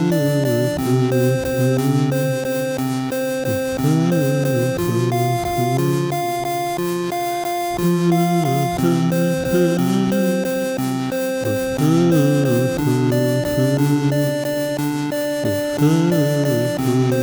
Ooh, ooh.